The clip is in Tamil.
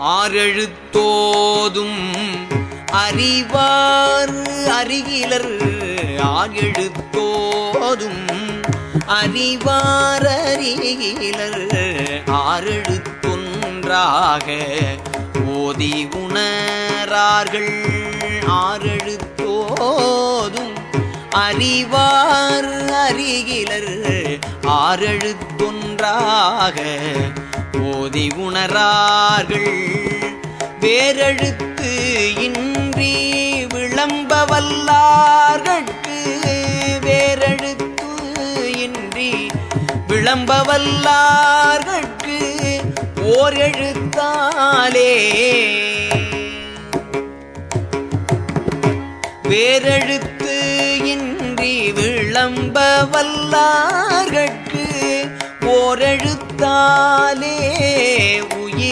ஆறெழுத்தோதும் அறிவார் அருகிலர் ஆகெழுத்தோதும் அறிவார் அருகிலர் ஆறெழுத்தொன்றாக ஓதி உணரார்கள். ஆறெழுத்தோதும் அறிவார் அறிகிலர் ஆறெழுத்தொன்றாக ஓதி உணரார்கள். வேரெழுத்து இன்றி விளம்பவல்லார்கட்கு. வேரெழுத்து இன்றி விளம்பவல்லார்கட்கு. ஓர் எழுத்தாலே. வேரெழுத்து இன்றி விளம்ப ஓரெழுத்தாலே உயிர்